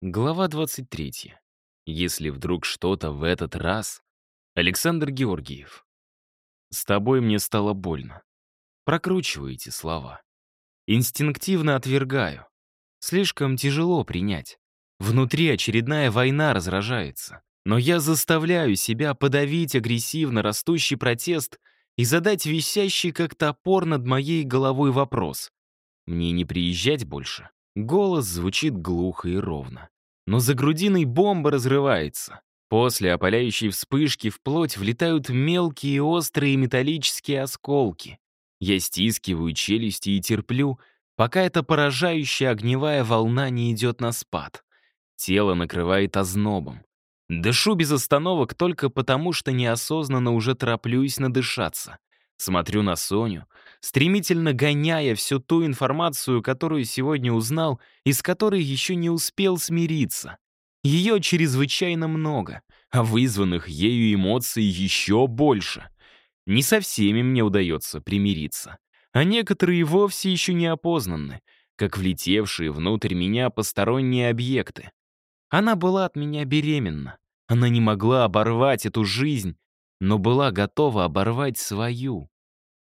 Глава 23. Если вдруг что-то в этот раз... Александр Георгиев. С тобой мне стало больно. Прокручиваю эти слова. Инстинктивно отвергаю. Слишком тяжело принять. Внутри очередная война разражается. Но я заставляю себя подавить агрессивно растущий протест и задать висящий как топор над моей головой вопрос. Мне не приезжать больше? Голос звучит глухо и ровно. Но за грудиной бомба разрывается. После опаляющей вспышки в плоть влетают мелкие острые металлические осколки. Я стискиваю челюсти и терплю, пока эта поражающая огневая волна не идет на спад. Тело накрывает ознобом. Дышу без остановок только потому, что неосознанно уже тороплюсь надышаться. Смотрю на Соню, стремительно гоняя всю ту информацию, которую сегодня узнал и с которой еще не успел смириться. Ее чрезвычайно много, а вызванных ею эмоций еще больше. Не со всеми мне удается примириться, а некоторые вовсе еще не опознаны, как влетевшие внутрь меня посторонние объекты. Она была от меня беременна. Она не могла оборвать эту жизнь, но была готова оборвать свою.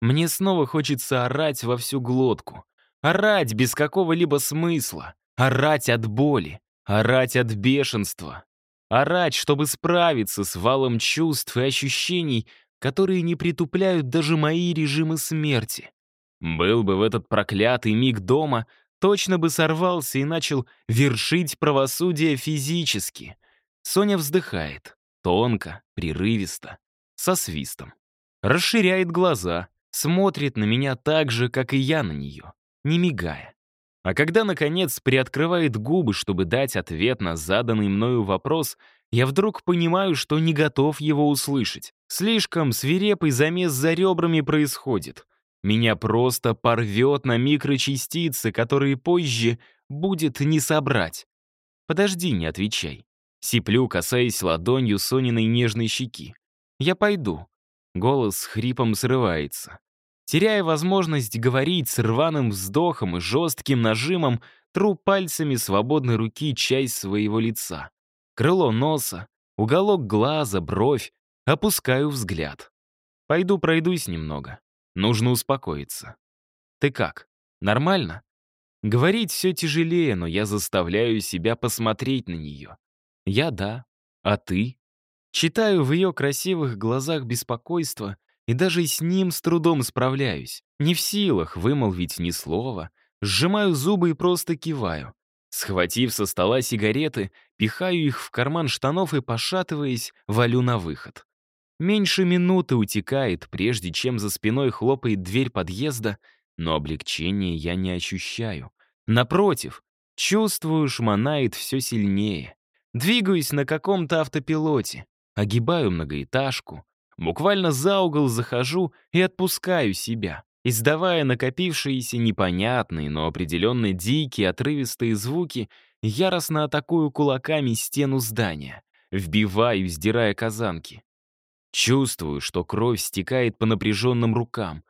Мне снова хочется орать во всю глотку. Орать без какого-либо смысла. Орать от боли. Орать от бешенства. Орать, чтобы справиться с валом чувств и ощущений, которые не притупляют даже мои режимы смерти. Был бы в этот проклятый миг дома, точно бы сорвался и начал вершить правосудие физически. Соня вздыхает. Тонко, прерывисто со свистом. Расширяет глаза, смотрит на меня так же, как и я на нее, не мигая. А когда, наконец, приоткрывает губы, чтобы дать ответ на заданный мною вопрос, я вдруг понимаю, что не готов его услышать. Слишком свирепый замес за ребрами происходит. Меня просто порвет на микрочастицы, которые позже будет не собрать. Подожди, не отвечай. Сиплю, касаясь ладонью Сониной нежной щеки. «Я пойду». Голос хрипом срывается. Теряя возможность говорить с рваным вздохом и жестким нажимом, тру пальцами свободной руки часть своего лица. Крыло носа, уголок глаза, бровь. Опускаю взгляд. Пойду пройдусь немного. Нужно успокоиться. Ты как? Нормально? Говорить все тяжелее, но я заставляю себя посмотреть на нее. Я да. А ты? Читаю в ее красивых глазах беспокойство, и даже с ним с трудом справляюсь. Не в силах вымолвить ни слова, сжимаю зубы и просто киваю. Схватив со стола сигареты, пихаю их в карман штанов и, пошатываясь, валю на выход. Меньше минуты утекает, прежде чем за спиной хлопает дверь подъезда, но облегчения я не ощущаю. Напротив, чувствую, шмонает все сильнее. Двигаюсь на каком-то автопилоте. Огибаю многоэтажку, буквально за угол захожу и отпускаю себя, издавая накопившиеся непонятные, но определенно дикие, отрывистые звуки, яростно атакую кулаками стену здания, вбиваю, сдирая казанки. Чувствую, что кровь стекает по напряженным рукам,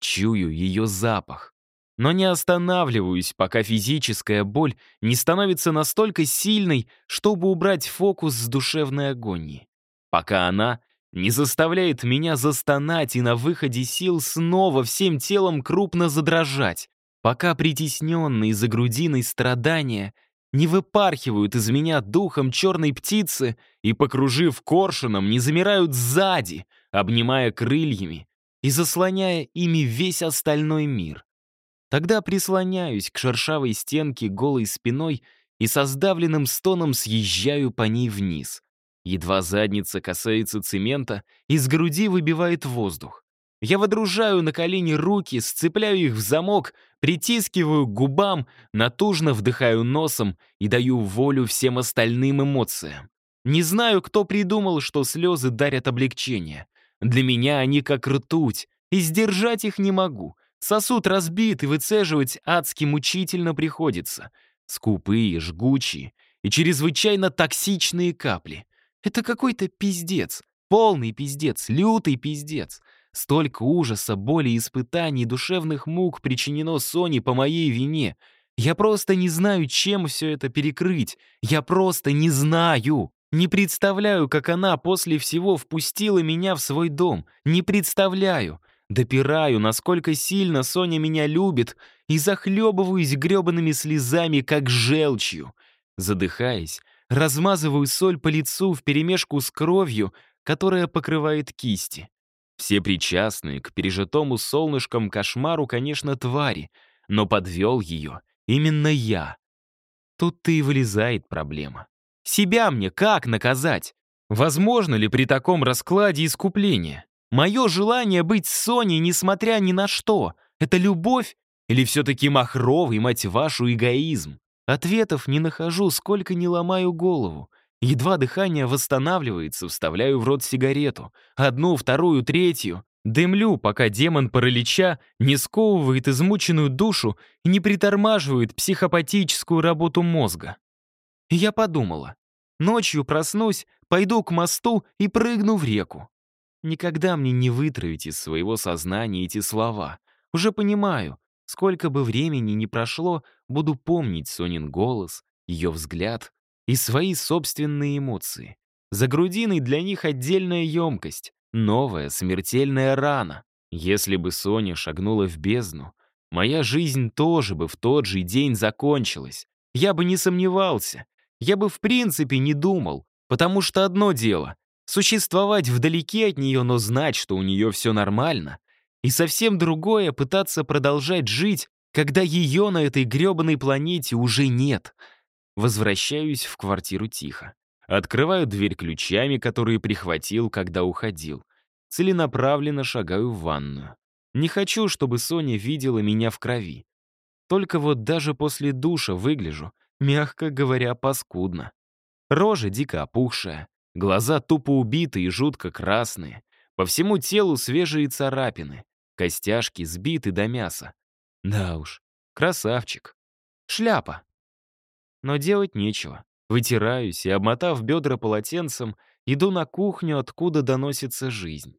чую ее запах. Но не останавливаюсь, пока физическая боль не становится настолько сильной, чтобы убрать фокус с душевной агонии пока она не заставляет меня застонать и на выходе сил снова всем телом крупно задрожать, пока притесненные за грудиной страдания не выпархивают из меня духом черной птицы и, покружив коршуном, не замирают сзади, обнимая крыльями и заслоняя ими весь остальной мир. Тогда прислоняюсь к шершавой стенке голой спиной и со сдавленным стоном съезжаю по ней вниз — Едва задница касается цемента, из груди выбивает воздух. Я водружаю на колени руки, сцепляю их в замок, притискиваю к губам, натужно вдыхаю носом и даю волю всем остальным эмоциям. Не знаю, кто придумал, что слезы дарят облегчение. Для меня они как ртуть, и сдержать их не могу. Сосуд разбит, и выцеживать адски мучительно приходится. Скупые, жгучие и чрезвычайно токсичные капли. Это какой-то пиздец. Полный пиздец, лютый пиздец. Столько ужаса, боли, испытаний, душевных мук причинено Соне по моей вине. Я просто не знаю, чем все это перекрыть. Я просто не знаю. Не представляю, как она после всего впустила меня в свой дом. Не представляю. Допираю, насколько сильно Соня меня любит, и захлебываюсь гребаными слезами, как желчью. Задыхаясь, размазываю соль по лицу вперемешку с кровью, которая покрывает кисти. Все причастные к пережитому солнышком кошмару, конечно, твари, но подвел ее именно я. Тут-то и вылезает проблема. Себя мне как наказать? Возможно ли при таком раскладе искупление? Мое желание быть с Соней, несмотря ни на что, это любовь или все-таки махровый, мать вашу, эгоизм? Ответов не нахожу, сколько не ломаю голову. Едва дыхание восстанавливается, вставляю в рот сигарету. Одну, вторую, третью. Дымлю, пока демон паралича не сковывает измученную душу и не притормаживает психопатическую работу мозга. Я подумала, ночью проснусь, пойду к мосту и прыгну в реку. Никогда мне не вытравить из своего сознания эти слова. Уже понимаю, сколько бы времени ни прошло, буду помнить Сонин голос, ее взгляд и свои собственные эмоции. За грудиной для них отдельная емкость, новая смертельная рана. Если бы Соня шагнула в бездну, моя жизнь тоже бы в тот же день закончилась. Я бы не сомневался. Я бы в принципе не думал, потому что одно дело — существовать вдалеке от нее, но знать, что у нее все нормально, и совсем другое — пытаться продолжать жить, когда ее на этой гребаной планете уже нет. Возвращаюсь в квартиру тихо. Открываю дверь ключами, которые прихватил, когда уходил. Целенаправленно шагаю в ванную. Не хочу, чтобы Соня видела меня в крови. Только вот даже после душа выгляжу, мягко говоря, паскудно. Рожа дико опухшая, глаза тупо убитые и жутко красные. По всему телу свежие царапины, костяшки сбиты до мяса. Да уж, красавчик. Шляпа. Но делать нечего. Вытираюсь и, обмотав бедра полотенцем, иду на кухню, откуда доносится жизнь.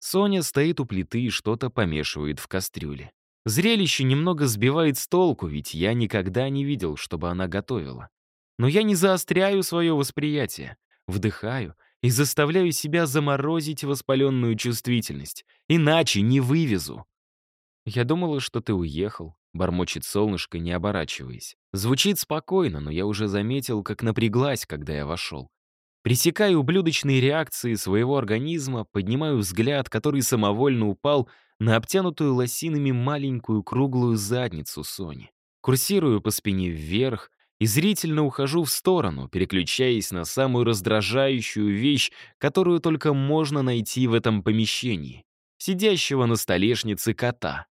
Соня стоит у плиты и что-то помешивает в кастрюле. Зрелище немного сбивает с толку, ведь я никогда не видел, чтобы она готовила. Но я не заостряю свое восприятие, вдыхаю и заставляю себя заморозить воспаленную чувствительность, иначе не вывезу. Я думала, что ты уехал, Бормочет солнышко, не оборачиваясь. Звучит спокойно, но я уже заметил, как напряглась, когда я вошел. Пресекаю ублюдочные реакции своего организма, поднимаю взгляд, который самовольно упал на обтянутую лосинами маленькую круглую задницу Сони. Курсирую по спине вверх и зрительно ухожу в сторону, переключаясь на самую раздражающую вещь, которую только можно найти в этом помещении — сидящего на столешнице кота.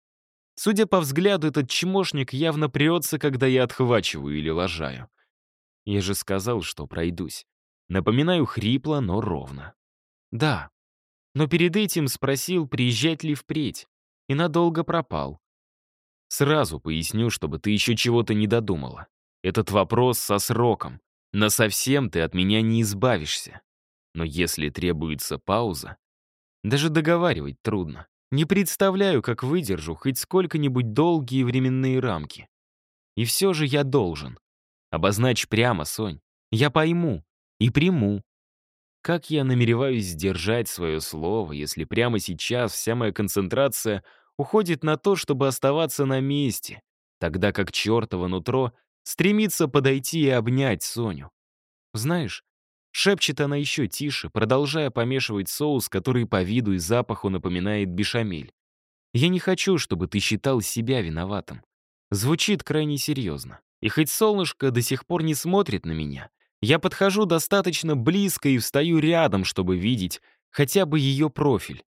Судя по взгляду, этот чмошник явно прется, когда я отхвачиваю или лажаю. Я же сказал, что пройдусь. Напоминаю хрипло, но ровно. Да. Но перед этим спросил, приезжать ли впредь. И надолго пропал. Сразу поясню, чтобы ты еще чего-то не додумала. Этот вопрос со сроком. На совсем ты от меня не избавишься. Но если требуется пауза, даже договаривать трудно. Не представляю, как выдержу хоть сколько-нибудь долгие временные рамки. И все же я должен. Обозначь прямо, Сонь. Я пойму и приму. Как я намереваюсь сдержать свое слово, если прямо сейчас вся моя концентрация уходит на то, чтобы оставаться на месте, тогда как чертово нутро стремится подойти и обнять Соню? Знаешь, Шепчет она еще тише, продолжая помешивать соус, который по виду и запаху напоминает бешамель. «Я не хочу, чтобы ты считал себя виноватым». Звучит крайне серьезно. И хоть солнышко до сих пор не смотрит на меня, я подхожу достаточно близко и встаю рядом, чтобы видеть хотя бы ее профиль.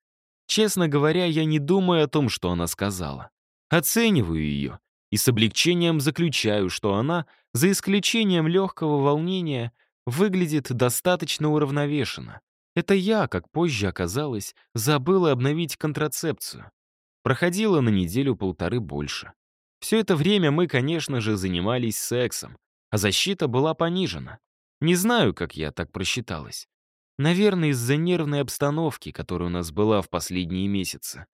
Честно говоря, я не думаю о том, что она сказала. Оцениваю ее и с облегчением заключаю, что она, за исключением легкого волнения, выглядит достаточно уравновешенно. Это я, как позже оказалось, забыла обновить контрацепцию. Проходило на неделю-полторы больше. Все это время мы, конечно же, занимались сексом, а защита была понижена. Не знаю, как я так просчиталась. Наверное, из-за нервной обстановки, которая у нас была в последние месяцы.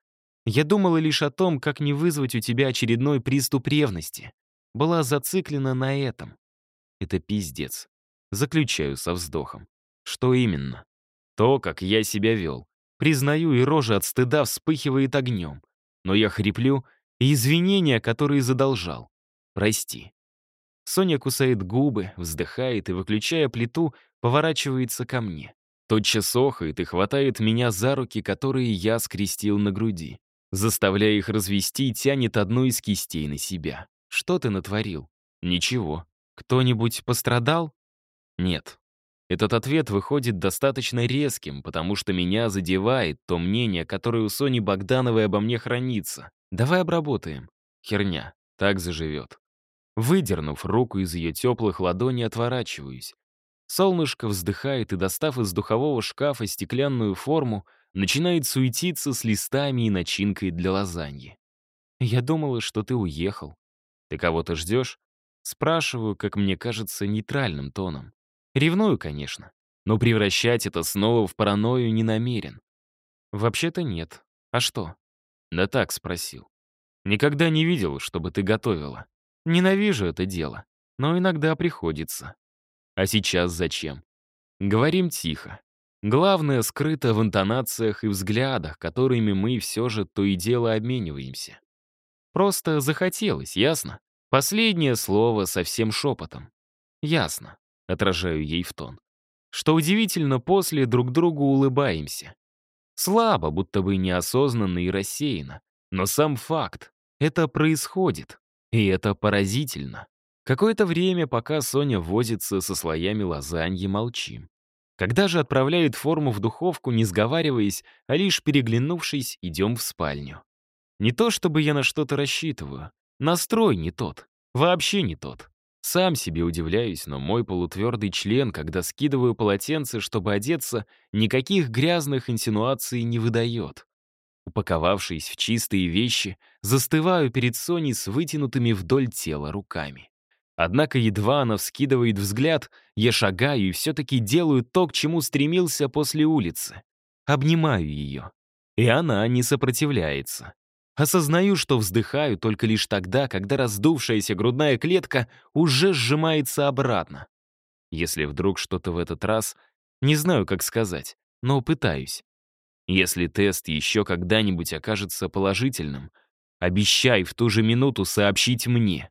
Я думала лишь о том, как не вызвать у тебя очередной приступ ревности. была зациклена на этом. Это пиздец. Заключаю со вздохом. Что именно? То, как я себя вел. Признаю, и рожа от стыда вспыхивает огнем. Но я хриплю, и извинения, которые задолжал. Прости. Соня кусает губы, вздыхает и, выключая плиту, поворачивается ко мне. Тотчас охает и хватает меня за руки, которые я скрестил на груди. Заставляя их развести, тянет одну из кистей на себя. «Что ты натворил?» «Ничего. Кто-нибудь пострадал?» «Нет». Этот ответ выходит достаточно резким, потому что меня задевает то мнение, которое у Сони Богдановой обо мне хранится. Давай обработаем. Херня. Так заживет. Выдернув руку из ее теплых ладоней, отворачиваюсь. Солнышко вздыхает и, достав из духового шкафа стеклянную форму, начинает суетиться с листами и начинкой для лазаньи. «Я думала, что ты уехал. Ты кого-то ждешь?» Спрашиваю, как мне кажется, нейтральным тоном. Ревную, конечно, но превращать это снова в паранойю не намерен. Вообще-то нет. А что? Да так спросил. Никогда не видел, чтобы ты готовила. Ненавижу это дело, но иногда приходится. А сейчас зачем? Говорим тихо. Главное скрыто в интонациях и взглядах, которыми мы все же то и дело обмениваемся. Просто захотелось, ясно? Последнее слово совсем шепотом. Ясно, отражаю ей в тон. Что удивительно, после друг другу улыбаемся. Слабо, будто бы неосознанно и рассеянно. Но сам факт. Это происходит. И это поразительно. Какое-то время, пока Соня возится со слоями лазаньи, молчим. Когда же отправляет форму в духовку, не сговариваясь, а лишь переглянувшись, идем в спальню. Не то чтобы я на что-то рассчитываю. Настрой не тот. Вообще не тот. Сам себе удивляюсь, но мой полутвердый член, когда скидываю полотенце, чтобы одеться, никаких грязных инсинуаций не выдает. Упаковавшись в чистые вещи, застываю перед Соней с вытянутыми вдоль тела руками. Однако едва она вскидывает взгляд, я шагаю и все-таки делаю то, к чему стремился после улицы. Обнимаю ее. И она не сопротивляется. Осознаю, что вздыхаю только лишь тогда, когда раздувшаяся грудная клетка уже сжимается обратно. Если вдруг что-то в этот раз, не знаю, как сказать, но пытаюсь. Если тест еще когда-нибудь окажется положительным, обещай в ту же минуту сообщить мне.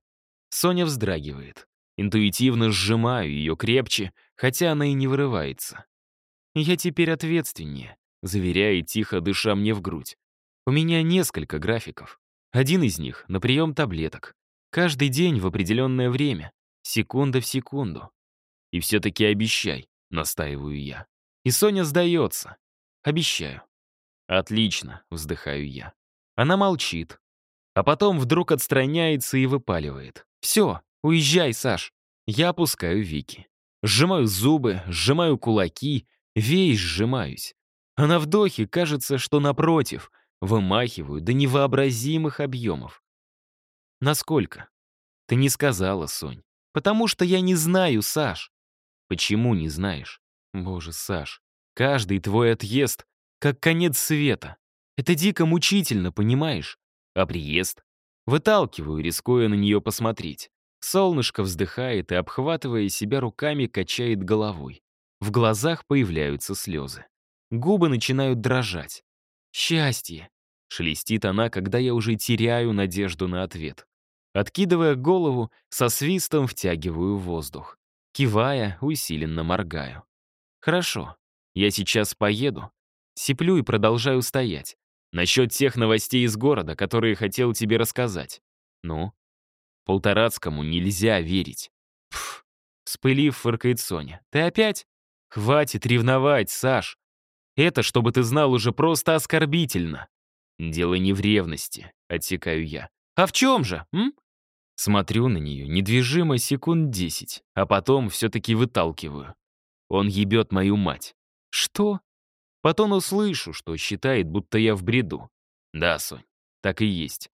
Соня вздрагивает. Интуитивно сжимаю ее крепче, хотя она и не вырывается. «Я теперь ответственнее», — заверяет, тихо дыша мне в грудь. У меня несколько графиков. Один из них — на прием таблеток. Каждый день в определенное время, секунда в секунду. И все-таки обещай, настаиваю я. И Соня сдается. Обещаю. Отлично, вздыхаю я. Она молчит. А потом вдруг отстраняется и выпаливает. Все, уезжай, Саш. Я опускаю веки. Сжимаю зубы, сжимаю кулаки, весь сжимаюсь. А на вдохе кажется, что напротив, Вымахиваю до невообразимых объемов. Насколько? Ты не сказала, Сонь. Потому что я не знаю, Саш. Почему не знаешь? Боже, Саш, каждый твой отъезд как конец света. Это дико мучительно, понимаешь? А приезд? Выталкиваю, рискуя на нее посмотреть. Солнышко вздыхает и, обхватывая себя руками, качает головой. В глазах появляются слезы. Губы начинают дрожать. «Счастье!» — шелестит она, когда я уже теряю надежду на ответ. Откидывая голову, со свистом втягиваю воздух. Кивая, усиленно моргаю. «Хорошо, я сейчас поеду». Сиплю и продолжаю стоять. Насчет тех новостей из города, которые хотел тебе рассказать. Ну? Полторацкому нельзя верить. Пф, спылив, фыркает Соня. Ты опять? Хватит ревновать, Саш. Это, чтобы ты знал, уже просто оскорбительно. Дело не в ревности, отсекаю я. А в чем же, м? Смотрю на нее недвижимо секунд десять, а потом все-таки выталкиваю. Он ебет мою мать. Что? Потом услышу, что считает, будто я в бреду. Да, Сонь, так и есть.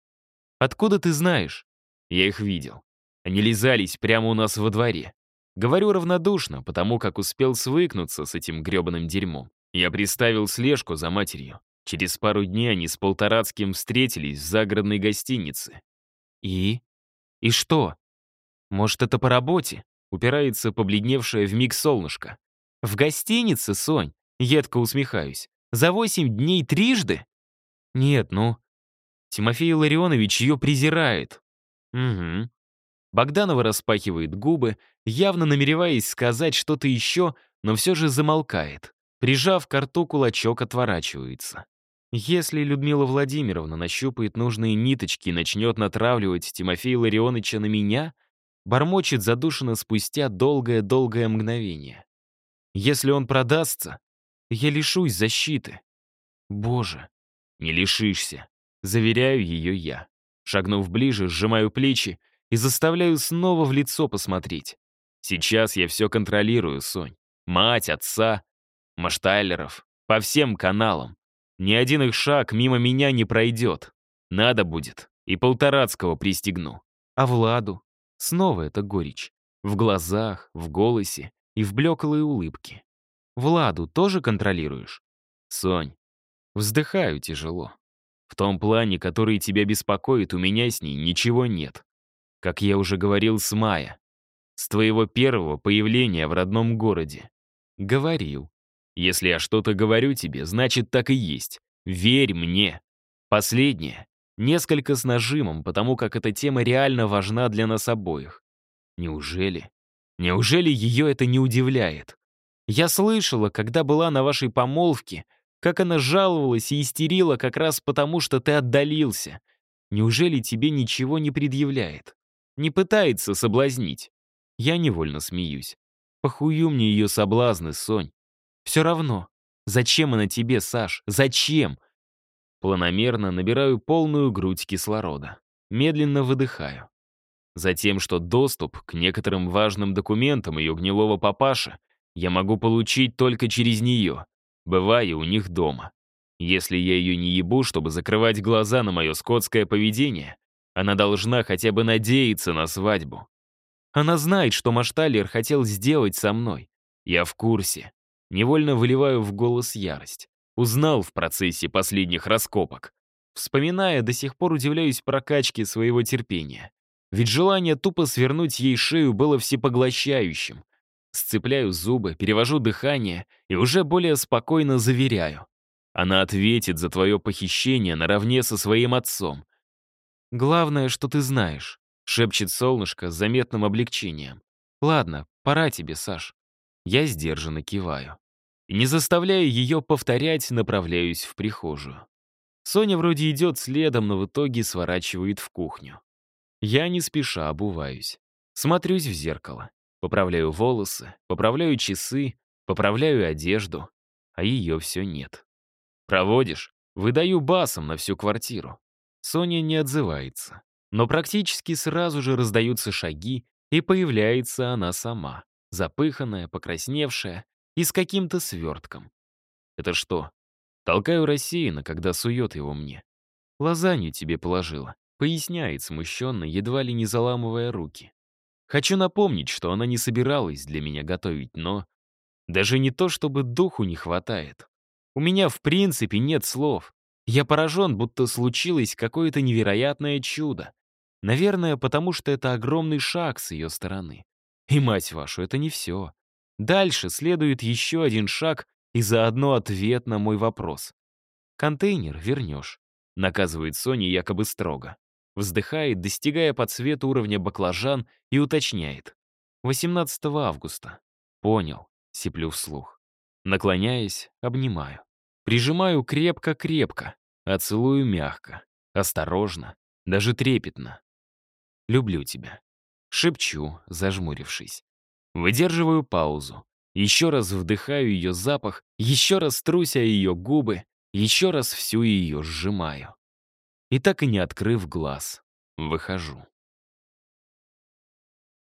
Откуда ты знаешь? Я их видел. Они лизались прямо у нас во дворе. Говорю равнодушно, потому как успел свыкнуться с этим грёбаным дерьмом. Я приставил слежку за матерью. Через пару дней они с Полторацким встретились в загородной гостинице. И? И что? Может, это по работе? Упирается побледневшая вмиг солнышко. В гостинице, Сонь? Едко усмехаюсь. За восемь дней трижды? Нет, ну... Тимофей Ларионович ее презирает. Угу. Богданова распахивает губы, явно намереваясь сказать что-то еще, но все же замолкает. Прижав к рту кулачок, отворачивается. Если Людмила Владимировна нащупает нужные ниточки и начнет натравливать Тимофея Ларионовича на меня, бормочет задушенно спустя долгое-долгое мгновение. Если он продастся, я лишусь защиты. Боже, не лишишься. Заверяю ее я. Шагнув ближе, сжимаю плечи и заставляю снова в лицо посмотреть. Сейчас я все контролирую, Сонь. Мать, отца, Маштайлеров, по всем каналам. Ни один их шаг мимо меня не пройдет. Надо будет. И Полторацкого пристегну. А Владу? Снова это горечь. В глазах, в голосе и в блеклой улыбке. Владу тоже контролируешь? Сонь, вздыхаю тяжело. В том плане, который тебя беспокоит, у меня с ней ничего нет. Как я уже говорил с Мая. С твоего первого появления в родном городе. Говорил. Если я что-то говорю тебе, значит так и есть. Верь мне. Последнее. Несколько с нажимом, потому как эта тема реально важна для нас обоих. Неужели? Неужели ее это не удивляет? Я слышала, когда была на вашей помолвке, как она жаловалась и истерила как раз потому, что ты отдалился. Неужели тебе ничего не предъявляет? Не пытается соблазнить. Я невольно смеюсь. Похую мне ее соблазны, Сонь. Все равно. Зачем она тебе, Саш? Зачем? Планомерно набираю полную грудь кислорода. Медленно выдыхаю. Затем, что доступ к некоторым важным документам ее гнилого папаши я могу получить только через нее, бывая у них дома. Если я ее не ебу, чтобы закрывать глаза на мое скотское поведение, она должна хотя бы надеяться на свадьбу. Она знает, что Машталер хотел сделать со мной. Я в курсе. Невольно выливаю в голос ярость. Узнал в процессе последних раскопок. Вспоминая, до сих пор удивляюсь прокачке своего терпения. Ведь желание тупо свернуть ей шею было всепоглощающим. Сцепляю зубы, перевожу дыхание и уже более спокойно заверяю. Она ответит за твое похищение наравне со своим отцом. Главное, что ты знаешь. — шепчет солнышко с заметным облегчением. «Ладно, пора тебе, Саш». Я сдержанно киваю. Не заставляя ее повторять, направляюсь в прихожую. Соня вроде идет следом, но в итоге сворачивает в кухню. Я не спеша обуваюсь. Смотрюсь в зеркало. Поправляю волосы, поправляю часы, поправляю одежду, а ее все нет. «Проводишь?» Выдаю басом на всю квартиру. Соня не отзывается. Но практически сразу же раздаются шаги, и появляется она сама, запыханная, покрасневшая и с каким-то свертком. Это что? Толкаю рассеянно, когда сует его мне. Лазанью тебе положила, поясняет смущенно, едва ли не заламывая руки. Хочу напомнить, что она не собиралась для меня готовить, но... Даже не то, чтобы духу не хватает. У меня в принципе нет слов. Я поражен, будто случилось какое-то невероятное чудо. Наверное, потому что это огромный шаг с ее стороны. И, мать вашу, это не все. Дальше следует еще один шаг и заодно ответ на мой вопрос. «Контейнер вернешь», — наказывает Соня якобы строго. Вздыхает, достигая по цвету уровня баклажан и уточняет. 18 августа. Понял, сиплю вслух. Наклоняясь, обнимаю. Прижимаю крепко-крепко, а целую мягко, осторожно, даже трепетно. Люблю тебя. Шепчу, зажмурившись. Выдерживаю паузу. Еще раз вдыхаю ее запах, еще раз труся ее губы, еще раз всю ее сжимаю. И так и не открыв глаз, выхожу.